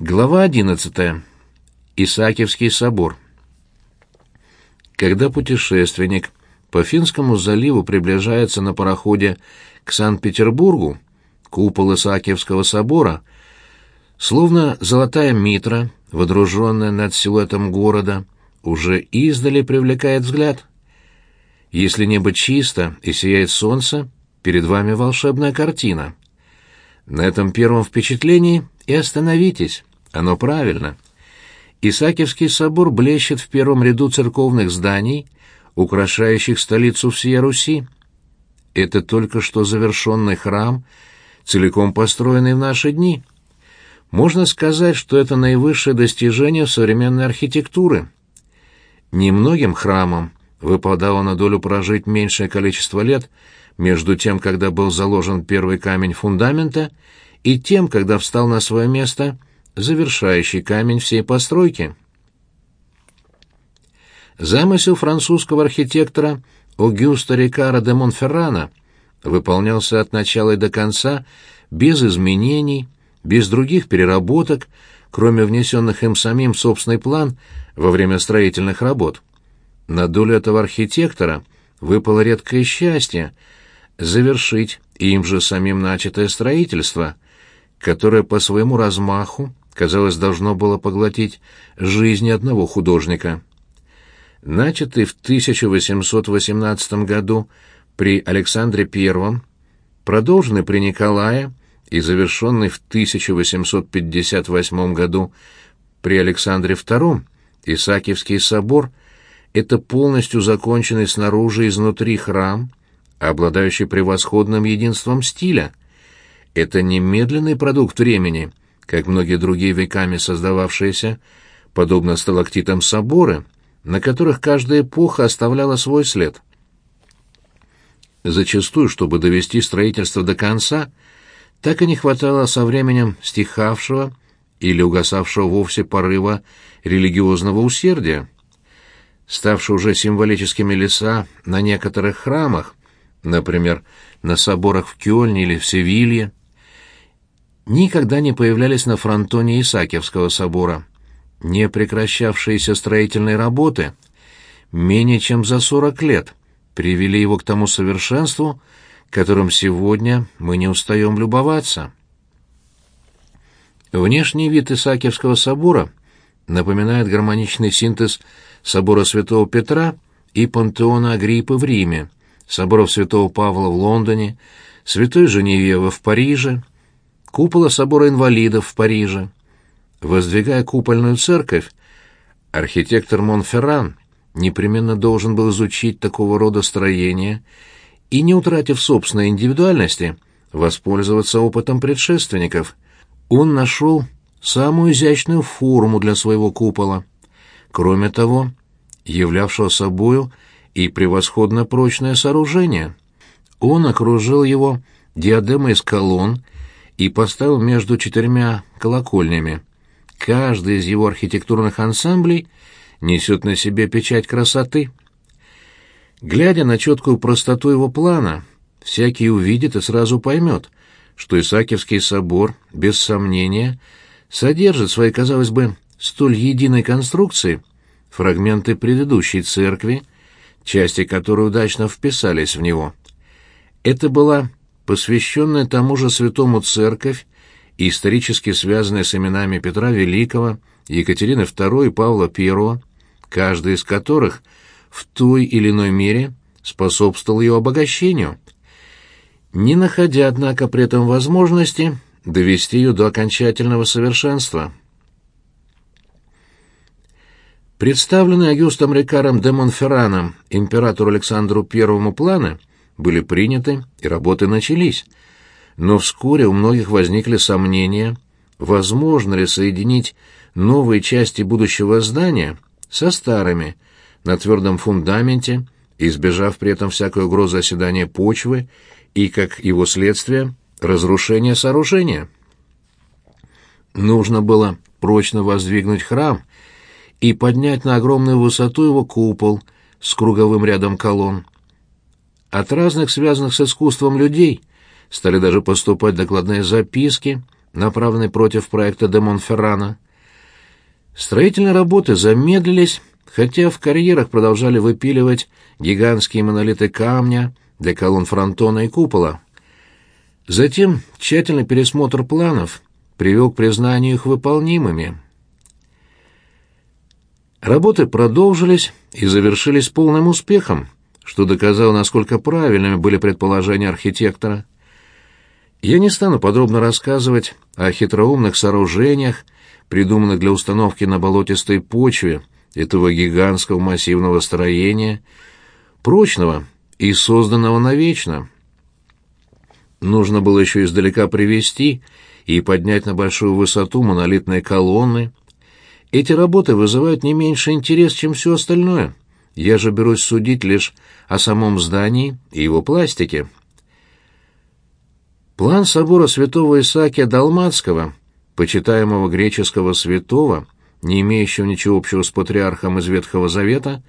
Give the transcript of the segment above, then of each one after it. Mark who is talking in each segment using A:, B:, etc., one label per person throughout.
A: Глава 11. Исаакиевский собор. Когда путешественник по Финскому заливу приближается на пароходе к Санкт-Петербургу, купол Исаакиевского собора, словно золотая митра, водруженная над силуэтом города, уже издали привлекает взгляд. Если небо чисто и сияет солнце, перед вами волшебная картина. На этом первом впечатлении и остановитесь. Оно правильно. Исаакиевский собор блещет в первом ряду церковных зданий, украшающих столицу всей Руси. Это только что завершенный храм, целиком построенный в наши дни. Можно сказать, что это наивысшее достижение современной архитектуры. Немногим храмам выпадало на долю прожить меньшее количество лет между тем, когда был заложен первый камень фундамента, и тем, когда встал на свое место завершающий камень всей постройки. Замысел французского архитектора Огюста Рикара де Монферрана выполнялся от начала и до конца без изменений, без других переработок, кроме внесенных им самим в собственный план во время строительных работ. На долю этого архитектора выпало редкое счастье завершить им же самим начатое строительство, которое по своему размаху, казалось, должно было поглотить жизни одного художника начатый в 1818 году при Александре I, продолженный при Николае и завершенный в 1858 году при Александре II, Исаакиевский собор – это полностью законченный снаружи и изнутри храм, обладающий превосходным единством стиля. Это немедленный продукт времени, как многие другие веками создававшиеся, подобно сталактитам соборы – на которых каждая эпоха оставляла свой след. Зачастую, чтобы довести строительство до конца, так и не хватало со временем стихавшего или угасавшего вовсе порыва религиозного усердия. Ставшие уже символическими леса на некоторых храмах, например, на соборах в Кёльне или в Севилье, никогда не появлялись на фронтоне Исаакиевского собора – не прекращавшиеся строительные работы менее чем за 40 лет привели его к тому совершенству, которым сегодня мы не устаем любоваться. Внешний вид Исаакиевского собора напоминает гармоничный синтез собора Святого Петра и пантеона Агриппы в Риме, соборов Святого Павла в Лондоне, Святой Женевьевы в Париже, купола собора инвалидов в Париже. Воздвигая купольную церковь, архитектор Монферран непременно должен был изучить такого рода строения и, не утратив собственной индивидуальности, воспользоваться опытом предшественников. Он нашел самую изящную форму для своего купола. Кроме того, являвшего собою и превосходно прочное сооружение. Он окружил его диадемой из колонн и поставил между четырьмя колокольнями. Каждый из его архитектурных ансамблей несет на себе печать красоты. Глядя на четкую простоту его плана, всякий увидит и сразу поймет, что Исаакиевский собор, без сомнения, содержит в своей, казалось бы, столь единой конструкции фрагменты предыдущей церкви, части которой удачно вписались в него. Это была посвященная тому же святому церковь, исторически связанные с именами Петра Великого, Екатерины II и Павла I, каждый из которых в той или иной мере способствовал ее обогащению, не находя, однако, при этом возможности довести ее до окончательного совершенства. Представленные Агюстом Рикаром де Монферраном императору Александру I планы были приняты и работы начались – но вскоре у многих возникли сомнения, возможно ли соединить новые части будущего здания со старыми на твердом фундаменте, избежав при этом всякой угрозы оседания почвы и, как его следствие, разрушения сооружения. Нужно было прочно воздвигнуть храм и поднять на огромную высоту его купол с круговым рядом колонн. От разных связанных с искусством людей – стали даже поступать докладные записки, направленный против проекта де Монферрана. Строительные работы замедлились, хотя в карьерах продолжали выпиливать гигантские монолиты камня для колонн фронтона и купола. Затем тщательный пересмотр планов привел к признанию их выполнимыми. Работы продолжились и завершились полным успехом, что доказало, насколько правильными были предположения архитектора. Я не стану подробно рассказывать о хитроумных сооружениях, придуманных для установки на болотистой почве этого гигантского массивного строения, прочного и созданного навечно. Нужно было еще издалека привести и поднять на большую высоту монолитные колонны. Эти работы вызывают не меньше интерес, чем все остальное. Я же берусь судить лишь о самом здании и его пластике. План собора святого Исаакия Далматского, почитаемого греческого святого, не имеющего ничего общего с патриархом из Ветхого Завета,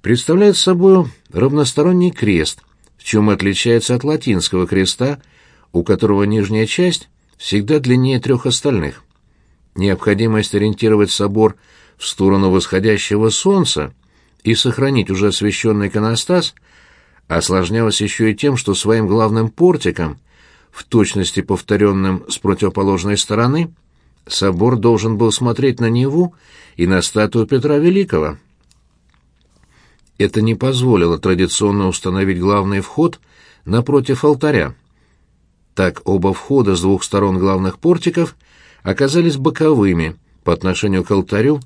A: представляет собой равносторонний крест, в чем отличается от латинского креста, у которого нижняя часть всегда длиннее трех остальных. Необходимость ориентировать собор в сторону восходящего солнца и сохранить уже освященный иконостас осложнялось еще и тем, что своим главным портиком, в точности повторенным с противоположной стороны, собор должен был смотреть на Неву и на статую Петра Великого. Это не позволило традиционно установить главный вход напротив алтаря. Так оба входа с двух сторон главных портиков оказались боковыми по отношению к алтарю,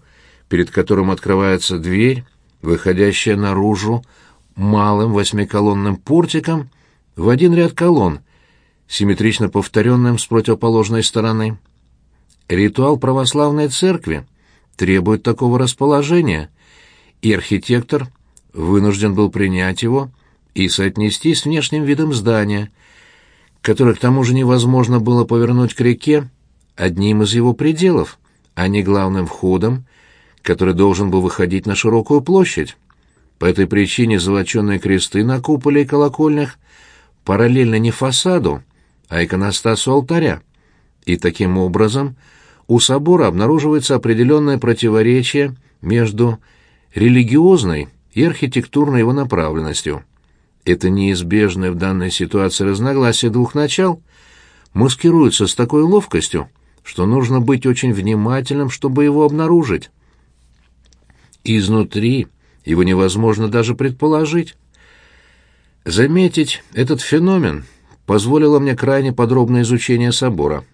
A: перед которым открывается дверь, выходящая наружу малым восьмиколонным портиком в один ряд колонн, симметрично повторенным с противоположной стороны. Ритуал православной церкви требует такого расположения, и архитектор вынужден был принять его и соотнести с внешним видом здания, который к тому же невозможно было повернуть к реке одним из его пределов, а не главным входом, который должен был выходить на широкую площадь. По этой причине золоченые кресты на куполе и колокольнях параллельно не фасаду, а иконостасу алтаря, и таким образом у собора обнаруживается определенное противоречие между религиозной и архитектурной его направленностью. Это неизбежное в данной ситуации разногласие двух начал маскируется с такой ловкостью, что нужно быть очень внимательным, чтобы его обнаружить. Изнутри его невозможно даже предположить. Заметить этот феномен позволило мне крайне подробное изучение собора.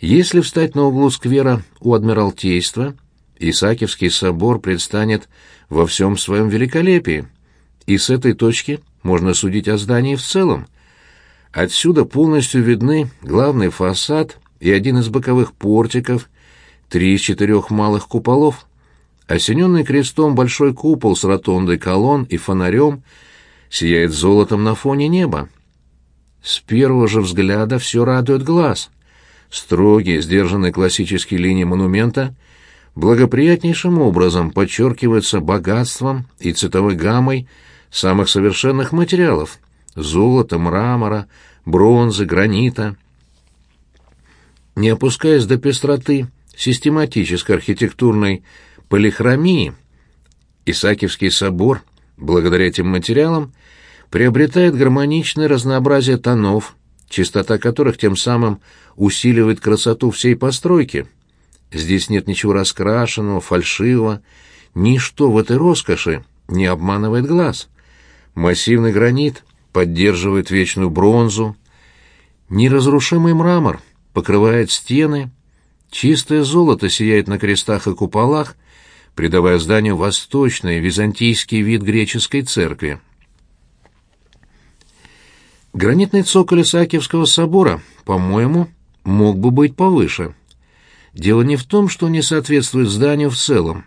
A: Если встать на углу сквера у Адмиралтейства, Исаакиевский собор предстанет во всем своем великолепии — и с этой точки можно судить о здании в целом. Отсюда полностью видны главный фасад и один из боковых портиков, три из четырех малых куполов. Осененный крестом большой купол с ротондой колонн и фонарем сияет золотом на фоне неба. С первого же взгляда все радует глаз. Строгие, сдержанные классические линии монумента благоприятнейшим образом подчеркиваются богатством и цветовой гаммой самых совершенных материалов — золота, мрамора, бронзы, гранита. Не опускаясь до пестроты систематической архитектурной полихромии, Исаакиевский собор, благодаря этим материалам, приобретает гармоничное разнообразие тонов, чистота которых тем самым усиливает красоту всей постройки. Здесь нет ничего раскрашенного, фальшивого, ничто в этой роскоши не обманывает глаз. Массивный гранит поддерживает вечную бронзу. Неразрушимый мрамор покрывает стены. Чистое золото сияет на крестах и куполах, придавая зданию восточный византийский вид греческой церкви. Гранитный цоколь Исаакиевского собора, по-моему, мог бы быть повыше. Дело не в том, что не соответствует зданию в целом.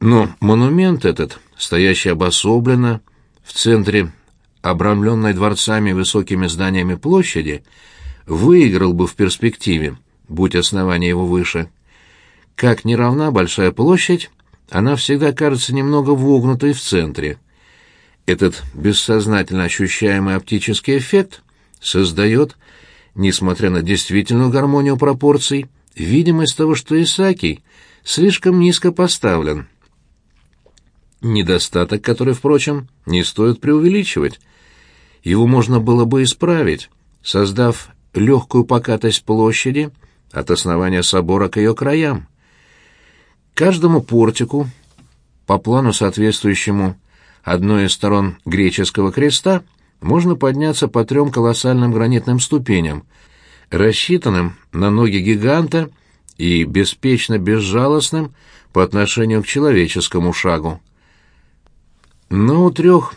A: Но монумент этот, стоящий обособленно, в центре обрамленной дворцами и высокими зданиями площади, выиграл бы в перспективе, будь основание его выше. Как ни равна большая площадь, она всегда кажется немного вогнутой в центре. Этот бессознательно ощущаемый оптический эффект создает несмотря на действительную гармонию пропорций, видимость того, что Исаакий слишком низко поставлен. Недостаток, который, впрочем, не стоит преувеличивать. Его можно было бы исправить, создав легкую покатость площади от основания собора к ее краям. Каждому портику, по плану соответствующему одной из сторон греческого креста, можно подняться по трем колоссальным гранитным ступеням, рассчитанным на ноги гиганта и беспечно безжалостным по отношению к человеческому шагу. Но у трех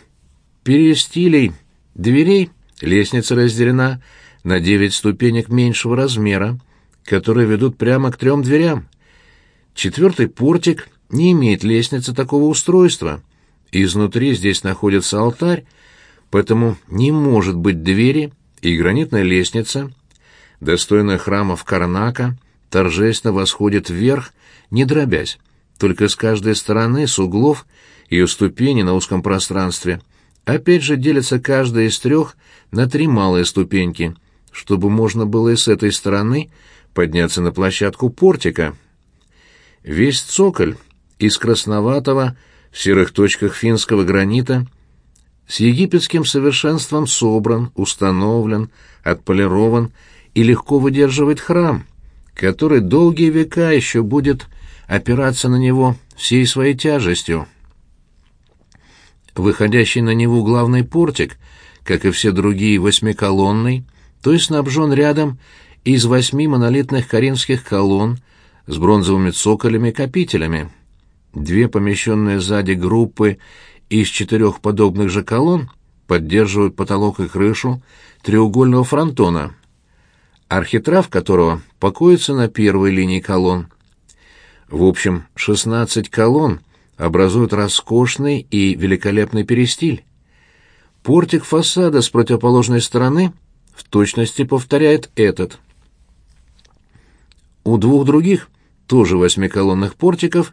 A: перестилей дверей лестница разделена на девять ступенек меньшего размера, которые ведут прямо к трем дверям. Четвертый портик не имеет лестницы такого устройства. Изнутри здесь находится алтарь, поэтому не может быть двери и гранитная лестница, достойная храмов Карнака, торжественно восходит вверх, не дробясь, только с каждой стороны, с углов, ее ступени на узком пространстве, опять же делится каждая из трех на три малые ступеньки, чтобы можно было и с этой стороны подняться на площадку портика. Весь цоколь из красноватого в серых точках финского гранита с египетским совершенством собран, установлен, отполирован и легко выдерживает храм, который долгие века еще будет опираться на него всей своей тяжестью. Выходящий на него главный портик, как и все другие восьмиколонный, то есть снабжен рядом из восьми монолитных коринфских колонн с бронзовыми цоколями-капителями. Две помещенные сзади группы из четырех подобных же колонн поддерживают потолок и крышу треугольного фронтона, архитрав которого покоится на первой линии колонн. В общем, 16 колонн образуют роскошный и великолепный перестиль. Портик фасада с противоположной стороны в точности повторяет этот. У двух других, тоже восьмиколонных портиков,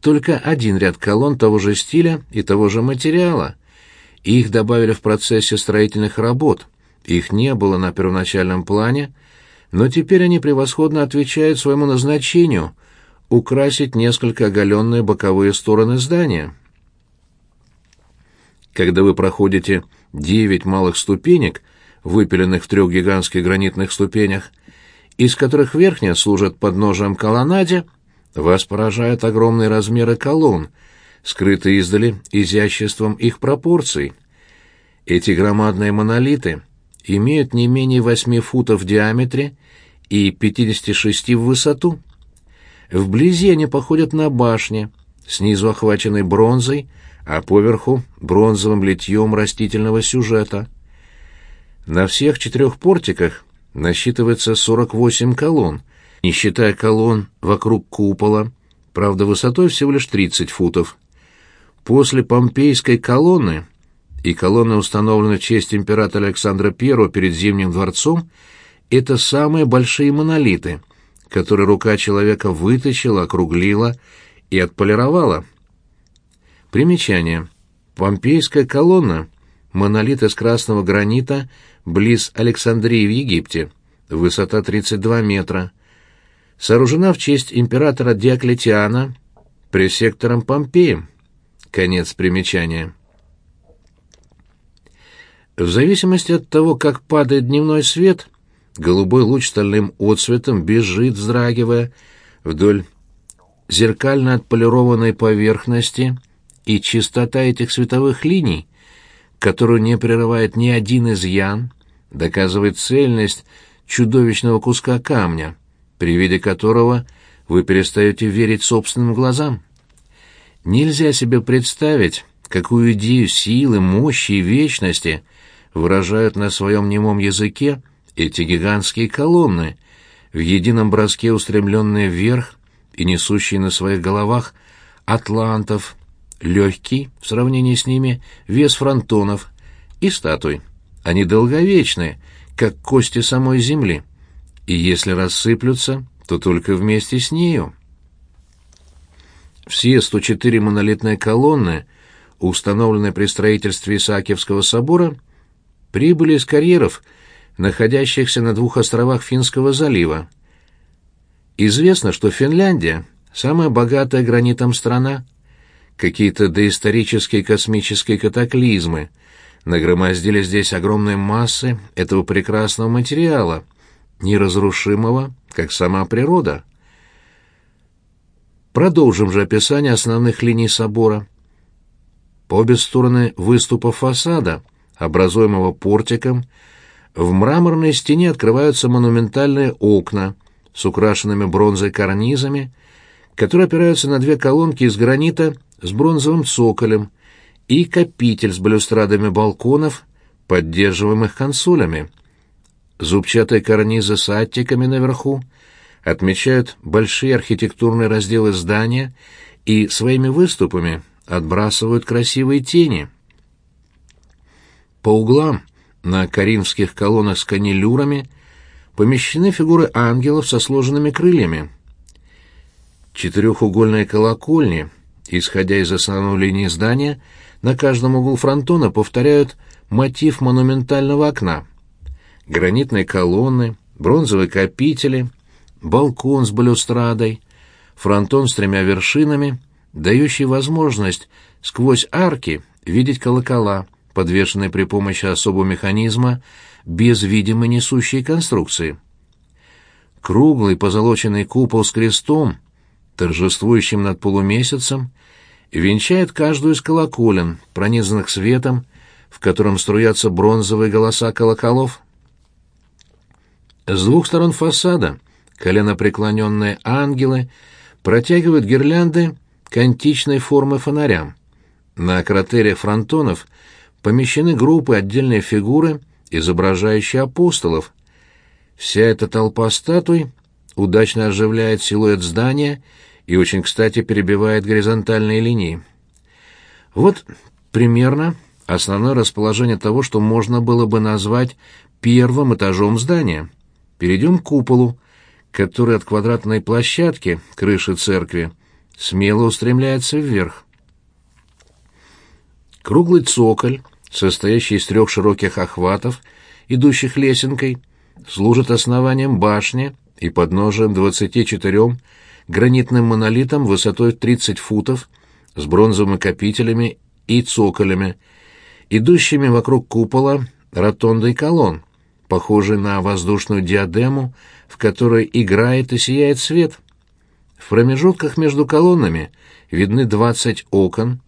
A: только один ряд колонн того же стиля и того же материала. Их добавили в процессе строительных работ. Их не было на первоначальном плане, но теперь они превосходно отвечают своему назначению украсить несколько оголенные боковые стороны здания. Когда вы проходите девять малых ступенек, выпиленных в трех гигантских гранитных ступенях, из которых верхняя служит подножием колоннаде, вас поражают огромные размеры колонн, скрытые издали изяществом их пропорций. Эти громадные монолиты имеют не менее восьми футов в диаметре и 56 в высоту. Вблизи они походят на башни, снизу охваченной бронзой, а поверху — бронзовым литьем растительного сюжета. На всех четырех портиках насчитывается 48 колонн, не считая колонн вокруг купола, правда, высотой всего лишь 30 футов. После помпейской колонны и колонны, установленной в честь императора Александра I перед Зимним дворцом, это самые большие монолиты, которые рука человека вытащила, округлила и отполировала. Примечание. Помпейская колонна — монолит из красного гранита близ Александрии в Египте, высота 32 метра — сооружена в честь императора Диоклетиана пресектором Помпеем. Конец примечания. В зависимости от того, как падает дневной свет, голубой луч стальным отсветом бежит, вздрагивая, вдоль зеркально отполированной поверхности, и чистота этих световых линий, которую не прерывает ни один изъян, доказывает цельность чудовищного куска камня — при виде которого вы перестаете верить собственным глазам. Нельзя себе представить, какую идею силы, мощи и вечности выражают на своем немом языке эти гигантские колонны, в едином броске устремленные вверх и несущие на своих головах атлантов, легкий, в сравнении с ними, вес фронтонов и статуй. Они долговечны, как кости самой земли и если рассыплются, то только вместе с нею. Все 104 монолитные колонны, установленные при строительстве Исаакиевского собора, прибыли из карьеров находящихся на двух островах Финского залива. Известно, что Финляндия – самая богатая гранитом страна. Какие-то доисторические космические катаклизмы нагромоздили здесь огромные массы этого прекрасного материала, неразрушимого, как сама природа. Продолжим же описание основных линий собора. По обе стороны выступа фасада, образуемого портиком, в мраморной стене открываются монументальные окна с украшенными бронзой карнизами, которые опираются на две колонки из гранита с бронзовым цоколем и капитель с балюстрадами балконов, поддерживаемых консолями. Зубчатые карнизы с аттиками наверху отмечают большие архитектурные разделы здания и своими выступами отбрасывают красивые тени. По углам на коринфских колоннах с канилюрами помещены фигуры ангелов со сложенными крыльями. Четырехугольные колокольни, исходя из основной линии здания, на каждом углу фронтона повторяют мотив монументального окна. Гранитные колонны, бронзовые капители, балкон с балюстрадой, фронтон с тремя вершинами, дающий возможность сквозь арки видеть колокола, подвешенные при помощи особого механизма без видимой несущей конструкции. Круглый позолоченный купол с крестом, торжествующим над полумесяцем, венчает каждую из колоколен, пронизанных светом, в котором струятся бронзовые голоса колоколов. С двух сторон фасада коленопреклоненные ангелы протягивают гирлянды к античной формы фонарям. На кратере фронтонов помещены группы отдельные фигуры, изображающие апостолов. Вся эта толпа статуй удачно оживляет силуэт здания и очень кстати перебивает горизонтальные линии. Вот примерно основное расположение того, что можно было бы назвать первым этажом здания. Перейдем к куполу, который от квадратной площадки, крыши церкви, смело устремляется вверх. Круглый цоколь, состоящий из трех широких охватов, идущих лесенкой, служит основанием башни и подножием 24 гранитным монолитом высотой 30 футов с бронзовыми капителями и цоколями, идущими вокруг купола ротондой колонн похожий на воздушную диадему, в которой играет и сияет свет. В промежутках между колоннами видны двадцать окон,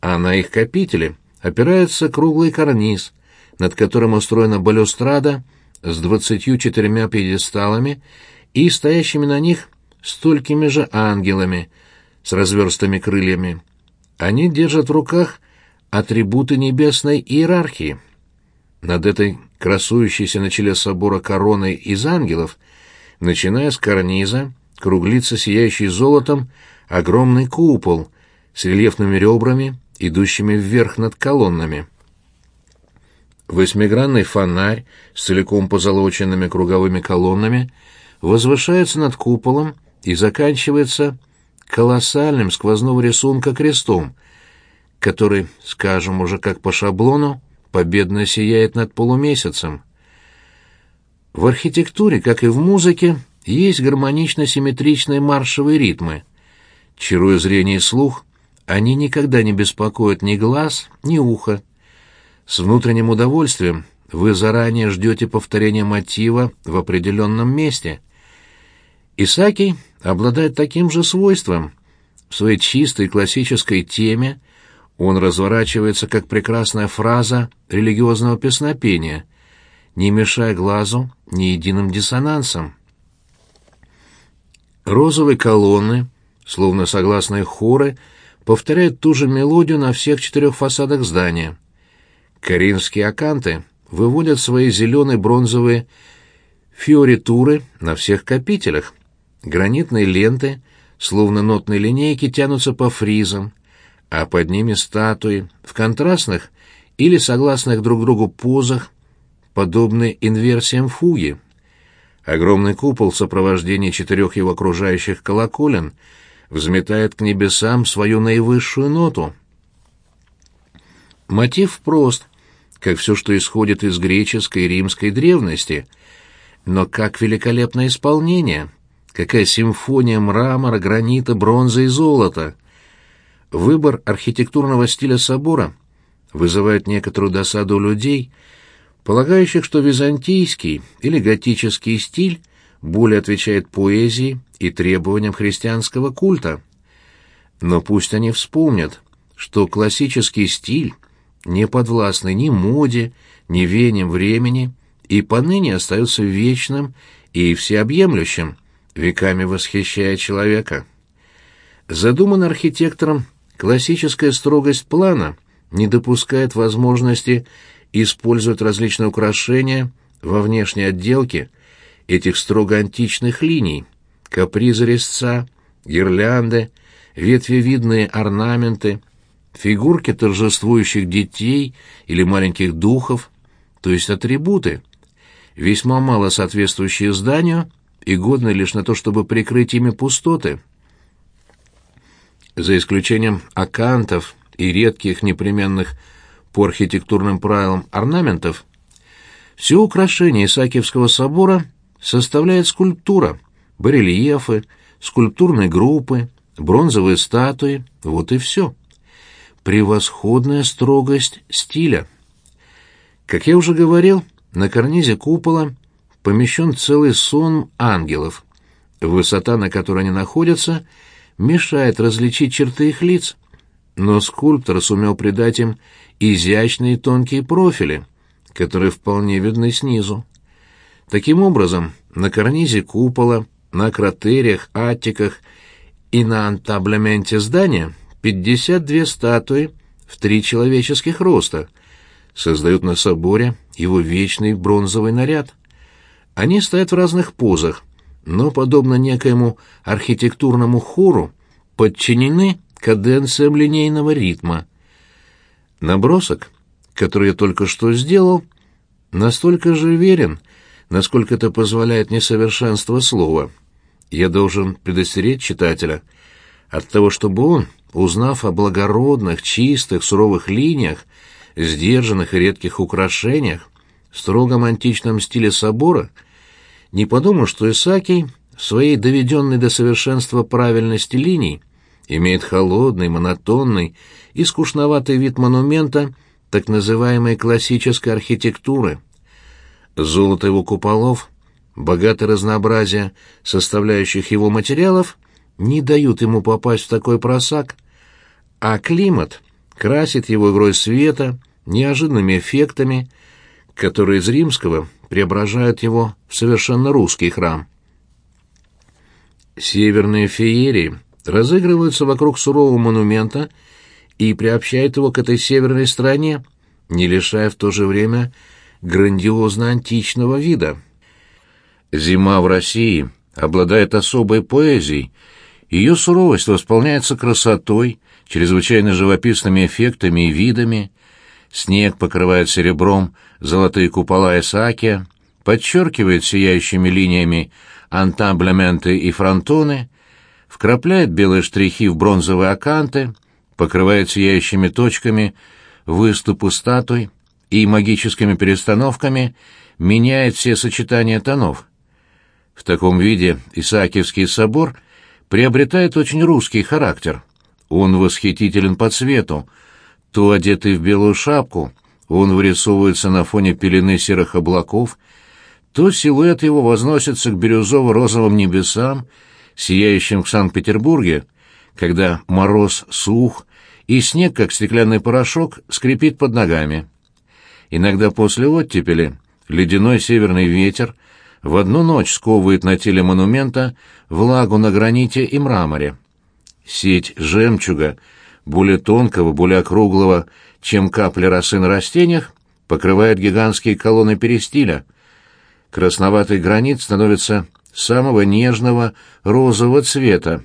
A: а на их капителе опирается круглый карниз, над которым устроена балюстрада с двадцатью четырьмя пьедесталами и стоящими на них столькими же ангелами с разверстыми крыльями. Они держат в руках атрибуты небесной иерархии. Над этой красующейся на челе собора короной из ангелов, начиная с карниза, круглится сияющий золотом огромный купол с рельефными ребрами, идущими вверх над колоннами. Восьмигранный фонарь с целиком позолоченными круговыми колоннами возвышается над куполом и заканчивается колоссальным сквозного рисунка крестом, который, скажем уже как по шаблону, победно сияет над полумесяцем. В архитектуре, как и в музыке, есть гармонично-симметричные маршевые ритмы. Чаруя зрение и слух, они никогда не беспокоят ни глаз, ни ухо. С внутренним удовольствием вы заранее ждете повторения мотива в определенном месте. Исаакий обладает таким же свойством. В своей чистой классической теме – он разворачивается, как прекрасная фраза религиозного песнопения, не мешая глазу ни единым диссонансом. Розовые колонны, словно согласные хоры, повторяют ту же мелодию на всех четырех фасадах здания. Каринские аканты выводят свои зеленые бронзовые фиоритуры на всех капителях. Гранитные ленты, словно нотные линейки, тянутся по фризам, а под ними статуи в контрастных или согласных друг другу позах, подобные инверсиям фуги. Огромный купол в сопровождении четырех его окружающих колоколен взметает к небесам свою наивысшую ноту. Мотив прост. Как все, что исходит из греческой и римской древности. Но как великолепное исполнение! Какая симфония мрамора, гранита, бронзы и золота! Выбор архитектурного стиля собора вызывает некоторую досаду людей, полагающих, что византийский или готический стиль более отвечает поэзии и требованиям христианского культа. Но пусть они вспомнят, что классический стиль не подвластный ни моде, ни веяниям времени и поныне остается вечным и всеобъемлющим, веками восхищая человека. Задуман архитектором, классическая строгость плана не допускает возможности использовать различные украшения во внешней отделке этих строго античных линий, капризы резца, гирлянды, ветвевидные орнаменты, фигурки торжествующих детей или маленьких духов, то есть атрибуты, весьма мало соответствующие зданию и годны лишь на то, чтобы прикрыть ими пустоты. За исключением акантов и редких непременных по архитектурным правилам орнаментов, все украшение Исаакиевского собора составляет скульптура, барельефы, скульптурные группы, бронзовые статуи, вот и все. Превосходная строгость стиля. Как я уже говорил, на карнизе купола помещен целый сон ангелов. Высота, на которой они находятся, мешает различить черты их лиц, но скульптор сумел придать им изящные тонкие профили, которые вполне видны снизу. Таким образом, на карнизе купола, на кратериях, аттиках и на антаблементе здания 52 статуи в три человеческих роста создают на соборе его вечный бронзовый наряд. Они стоят в разных позах, но, подобно некоему архитектурному хору, подчинены каденциям линейного ритма. Набросок, который я только что сделал, настолько же верен, насколько это позволяет несовершенство слова. Я должен предостеречь читателя от того, чтобы он, узнав о благородных, чистых, суровых линиях, сдержанных и редких украшениях, строгом античном стиле собора, не подумал, что Исаакий своей доведенной до совершенства правильности линий имеет холодный, монотонный и скучноватый вид монумента так называемой классической архитектуры. Золото его куполов, богатое разнообразие составляющих его материалов не дают ему попасть в такой просак, а климат красит его игрой света, неожиданными эффектами, которые из римского преображают его в совершенно русский храм. Северные феерии разыгрываются вокруг сурового монумента и приобщают его к этой северной стране, не лишая в то же время грандиозно-античного вида. Зима в России обладает особой поэзией, ее суровость восполняется красотой, чрезвычайно живописными эффектами и видами. Снег покрывает серебром золотые купола Исаакия, подчеркивает сияющими линиями антаблементы и фронтоны, вкрапляет белые штрихи в бронзовые аканты, покрывает сияющими точками выступы статуй и магическими перестановками меняет все сочетания тонов. В таком виде Исаакиевский собор приобретает очень русский характер. Он восхитителен по цвету. То одетый в белую шапку, он вырисовывается на фоне пелены серых облаков, то силуэт его возносится к бирюзово-розовым небесам, сияющим в Санкт-Петербурге, когда мороз сух, и снег, как стеклянный порошок, скрипит под ногами. Иногда после оттепели ледяной северный ветер в одну ночь сковывает на теле монумента влагу на граните и мраморе. Сеть жемчуга, более тонкого, более округлого, чем капли росы на растениях, покрывает гигантские колонны перистиля. Красноватый гранит становится самого нежного розового цвета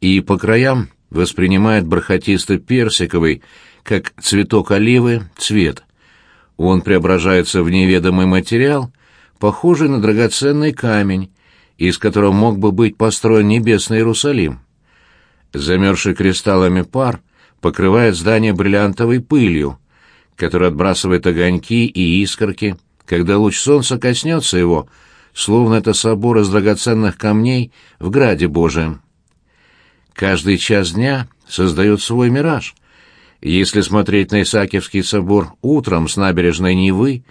A: и по краям воспринимает бархатисто-персиковый, как цветок оливы, цвет. Он преображается в неведомый материал, похожий на драгоценный камень, из которого мог бы быть построен небесный Иерусалим. Замерзший кристаллами пар покрывает здание бриллиантовой пылью, который отбрасывает огоньки и искорки, когда луч солнца коснется его, словно это собор из драгоценных камней в граде Божием. Каждый час дня создает свой мираж. Если смотреть на Исаакиевский собор утром с набережной Невы,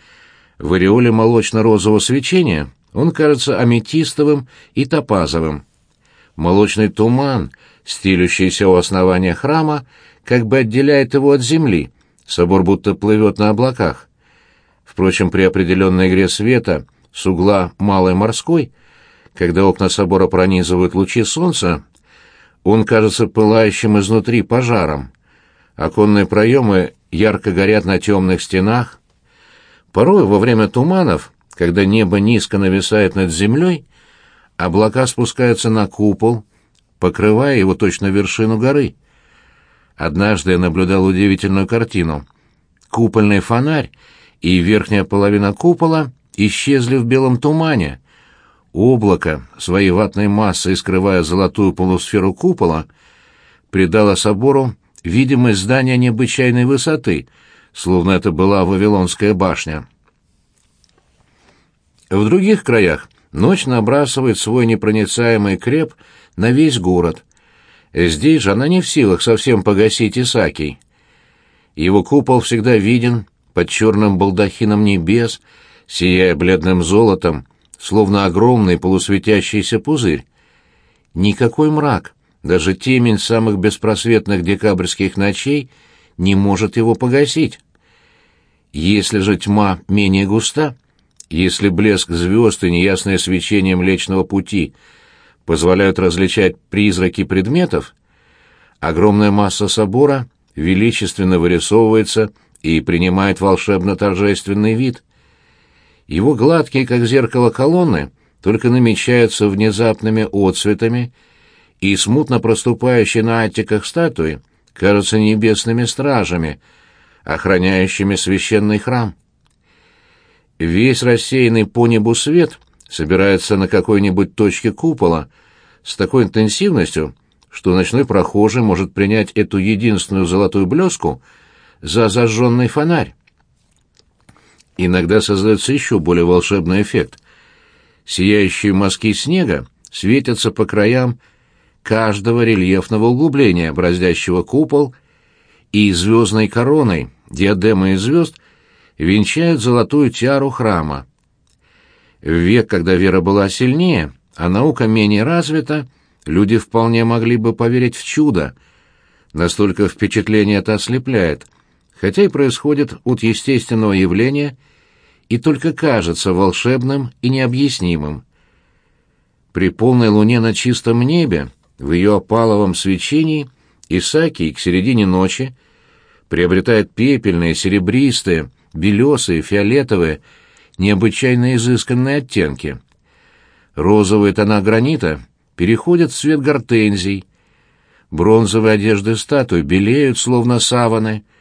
A: в ореоле молочно-розового свечения он кажется аметистовым и топазовым. Молочный туман, стелющийся у основания храма, как бы отделяет его от земли, собор будто плывет на облаках. Впрочем, при определенной игре света с угла Малой Морской, когда окна собора пронизывают лучи солнца, он кажется пылающим изнутри пожаром. Оконные проемы ярко горят на темных стенах. Порой во время туманов, когда небо низко нависает над землей, облака спускаются на купол, покрывая его точно вершину горы. Однажды я наблюдал удивительную картину. Купольный фонарь и верхняя половина купола исчезли в белом тумане, Облако, своей ватной массой скрывая золотую полусферу купола, придало собору видимость здания необычайной высоты, словно это была Вавилонская башня. В других краях ночь набрасывает свой непроницаемый креп на весь город. Здесь же она не в силах совсем погасить Исакий. Его купол всегда виден под черным балдахином небес, сияя бледным золотом, словно огромный полусветящийся пузырь. Никакой мрак, даже темень самых беспросветных декабрьских ночей не может его погасить. Если же тьма менее густа, если блеск звезд и неясное свечение Млечного Пути позволяют различать призраки предметов, огромная масса собора величественно вырисовывается и принимает волшебно-торжественный вид. Его гладкие, как зеркало колонны, только намечаются внезапными отцветами, и смутно проступающие на аттиках статуи кажутся небесными стражами, охраняющими священный храм. Весь рассеянный по небу свет собирается на какой-нибудь точке купола с такой интенсивностью, что ночной прохожий может принять эту единственную золотую блеску за зажженный фонарь. Иногда создается еще более волшебный эффект. Сияющие мазки снега светятся по краям каждого рельефного углубления, бороздящего купол, и звездной короной, диадемы из звезд, венчают золотую тиару храма. В век, когда вера была сильнее, а наука менее развита, люди вполне могли бы поверить в чудо. Настолько впечатление это ослепляет, хотя и происходит от естественного явления и только кажется волшебным и необъяснимым. При полной луне на чистом небе, в ее опаловом свечении, Исаакий к середине ночи приобретает пепельные, серебристые, белесые, фиолетовые, необычайно изысканные оттенки. Розовые тона гранита переходят в цвет гортензий, бронзовые одежды статуй белеют, словно саваны —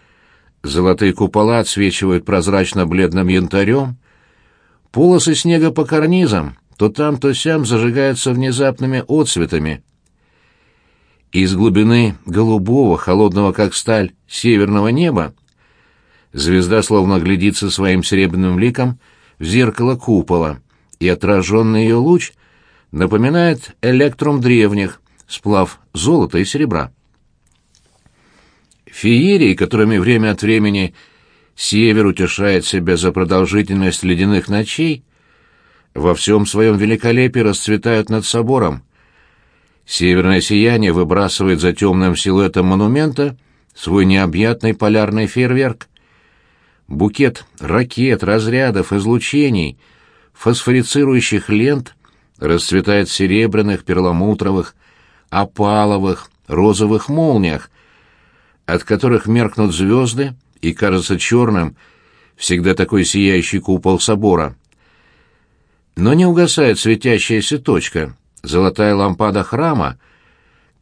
A: Золотые купола отсвечивают прозрачно-бледным янтарем. Полосы снега по карнизам то там, то сям зажигаются внезапными отцветами. Из глубины голубого, холодного как сталь, северного неба звезда словно глядится своим серебряным ликом в зеркало купола, и отраженный ее луч напоминает электрум древних, сплав золота и серебра. Феерии, которыми время от времени север утешает себя за продолжительность ледяных ночей, во всем своем великолепии расцветают над собором. Северное сияние выбрасывает за темным силуэтом монумента свой необъятный полярный фейерверк. Букет ракет, разрядов, излучений, фосфорицирующих лент расцветает в серебряных, перламутровых, опаловых, розовых молниях, от которых меркнут звезды и кажется черным всегда такой сияющий купол собора. Но не угасает светящаяся точка, золотая лампада храма,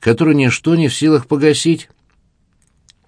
A: которую ничто не в силах погасить,